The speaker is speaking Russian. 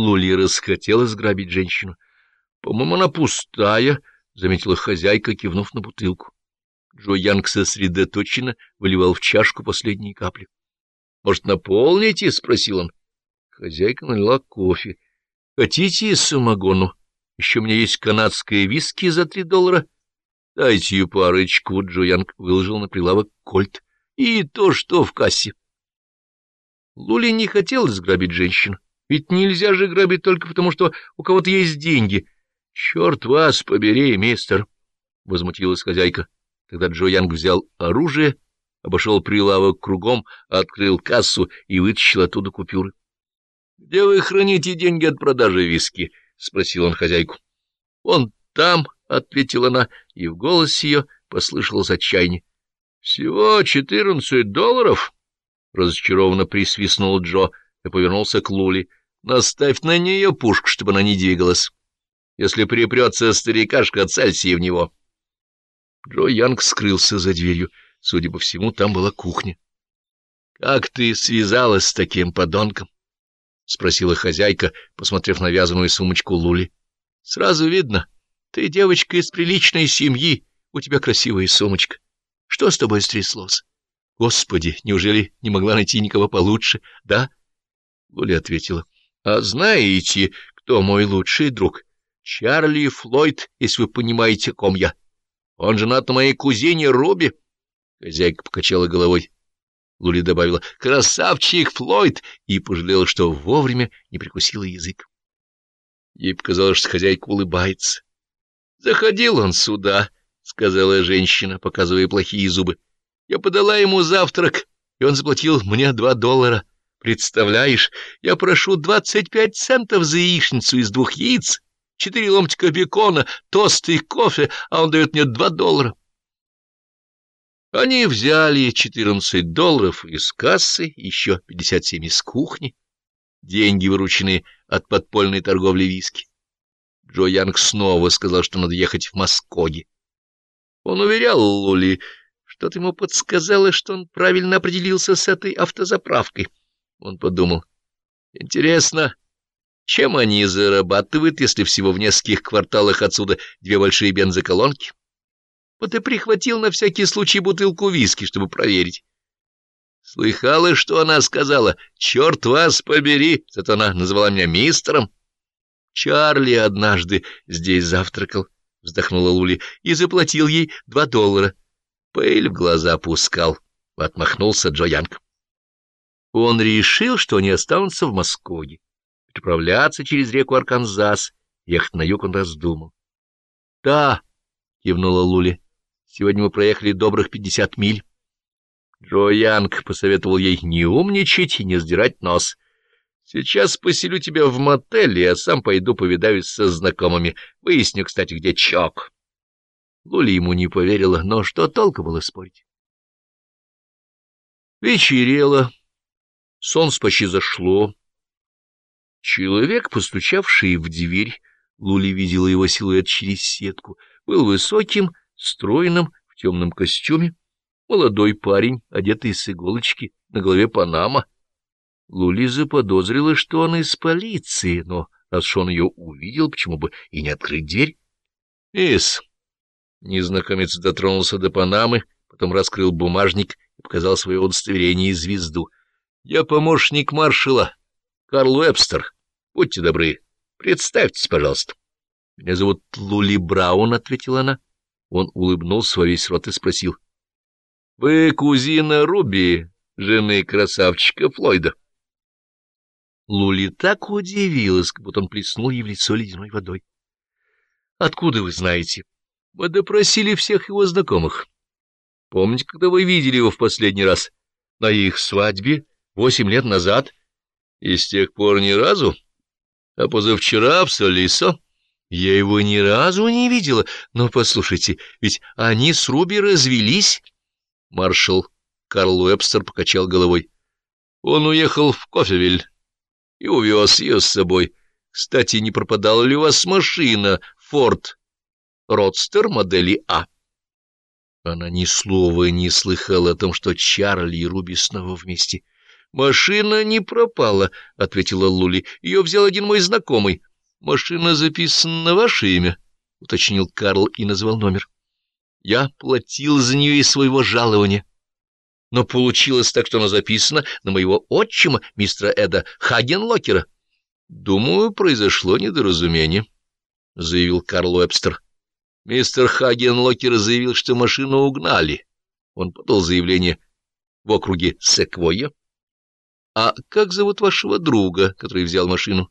Лули расхотелось грабить женщину. — По-моему, она пустая, — заметила хозяйка, кивнув на бутылку. Джо Янг сосредоточенно выливал в чашку последние капли. — Может, наполните? — спросил он. Хозяйка налила кофе. — Хотите самогону? Еще у меня есть канадское виски за три доллара. Дайте парочку. Джо Янг выложил на прилавок кольт. И то, что в кассе. Лули не хотелось грабить женщину. Ведь нельзя же грабить только потому, что у кого-то есть деньги. — Черт вас побери, мистер! — возмутилась хозяйка. Тогда Джо Янг взял оружие, обошел прилавок кругом, открыл кассу и вытащил оттуда купюры. — Где вы храните деньги от продажи виски? — спросил он хозяйку. — Он там, — ответила она, и в голосе ее послышалось отчаяние. — Всего четырнадцать долларов? — разочарованно присвистнул Джо и повернулся к Лули. — Наставь на нее пушку, чтобы она не двигалась. Если припрется старикашка, целься в него. Джо Янг скрылся за дверью. Судя по всему, там была кухня. — Как ты связалась с таким подонком? — спросила хозяйка, посмотрев на вязаную сумочку Лули. — Сразу видно, ты девочка из приличной семьи, у тебя красивая сумочка. Что с тобой стряслось? Господи, неужели не могла найти никого получше, да? Лули ответила. — А знаете, кто мой лучший друг? Чарли Флойд, если вы понимаете, ком я. Он женат на моей кузине Руби. Хозяйка покачала головой. Лули добавила «Красавчик Флойд!» и пожалела, что вовремя не прикусила язык. Ей показалось, что хозяйка улыбается. «Заходил он сюда», — сказала женщина, показывая плохие зубы. «Я подала ему завтрак, и он заплатил мне два доллара. Представляешь, я прошу двадцать пять центов за яичницу из двух яиц, четыре ломтика бекона, тост и кофе, а он дает мне два доллара». Они взяли четырнадцать долларов из кассы, еще пятьдесят семь из кухни, деньги, вырученные от подпольной торговли виски. Джо Янг снова сказал, что надо ехать в Москоге. Он уверял Лули, что-то ему подсказало, что он правильно определился с этой автозаправкой. Он подумал, интересно, чем они зарабатывают, если всего в нескольких кварталах отсюда две большие бензоколонки? Вот и прихватил на всякий случай бутылку виски, чтобы проверить. Слыхала, что она сказала? «Черт вас побери!» Зато она назвала меня мистером. Чарли однажды здесь завтракал, — вздохнула Лули, — и заплатил ей два доллара. Пыль в глаза пускал, — отмахнулся Джо Янг. Он решил, что они останутся в Москве. Переправляться через реку Арканзас, ехать на юг он раздумал. — Да, — кивнула Лули, — сегодня мы проехали добрых пятьдесят миль. Джо Янг посоветовал ей не умничать и не сдирать нос — Сейчас поселю тебя в мотеле, а сам пойду повидаюсь со знакомыми. Выясню, кстати, где Чок. Лули ему не поверила, но что толку было спорить? Вечерело, солнце почти зашло. Человек, постучавший в дверь, Лули видела его силуэт через сетку, был высоким, стройным, в темном костюме, молодой парень, одетый с иголочки, на голове панама — Лули заподозрила, что он из полиции, но раз он ее увидел, почему бы и не открыть дверь? — Эс! Незнакомец дотронулся до Панамы, потом раскрыл бумажник и показал свое удостоверение и звезду. — Я помощник маршала, Карл Уэбстер. Будьте добры, представьтесь, пожалуйста. — Меня зовут Лули Браун, — ответила она. Он улыбнулся во весь рот и спросил. — Вы кузина Руби, жены красавчика Флойда? Лули так удивилась, как будто он плеснул ей в лицо ледяной водой. — Откуда вы знаете? — Мы допросили всех его знакомых. Помните, когда вы видели его в последний раз? На их свадьбе восемь лет назад? И с тех пор ни разу? А позавчера в Солисо? Я его ни разу не видела. Но послушайте, ведь они с Руби развелись? Маршал Карл Уэбстер покачал головой. Он уехал в Кофевиль и увез ее с собой. Кстати, не пропадала ли у вас машина «Форд Родстер» модели А? Она ни слова не слыхала о том, что Чарли и Руби снова вместе. — Машина не пропала, — ответила Лули. — Ее взял один мой знакомый. — Машина записана на ваше имя, — уточнил Карл и назвал номер. — Я платил за нее из своего жалования. Но получилось так, что она записана на моего отчима, мистера Эда Хагенлокера. — Думаю, произошло недоразумение, — заявил Карл Уэбстер. Мистер Хагенлокер заявил, что машину угнали. Он подал заявление в округе Секвойя. — А как зовут вашего друга, который взял машину?